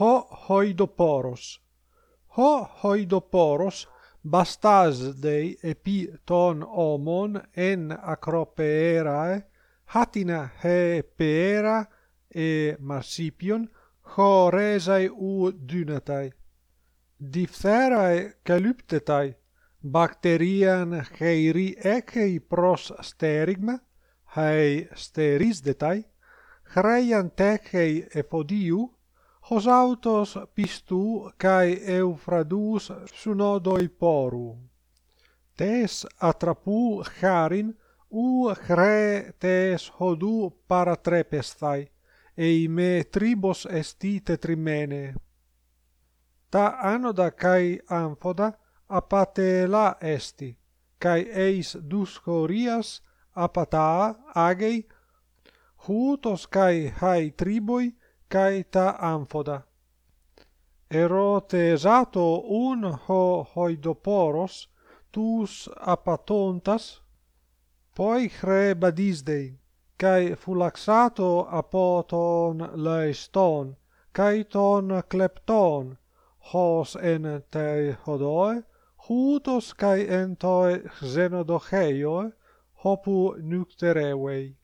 ho hoidoporos. Ho hoidoporos bastas dei epi ton omon en acropeerae hatina he peera e marsipion ho resai u dynatai. Diphtherae calyptetai bacterian heiri echei pros sterigma hei sterisdetai, chreian techei epodiu, hos autos pistu kai eufradus synodoi poru. Tes atrapu charin u chre tes hodou paratrepestai eime tribos esti tetrimene. Ta anoda kai amphoda apatela esti kai eis duschorias apata agei hutos kai hai triboi cae ta amphoda. Erote esato un ho hoidoporos tus apatontas, poi chre badisdei, cae fulaxato apoton laeston, cae ton klepton, hos en tei hodoe, hutos kai en toi xenodocheioe, hopu nucterevei.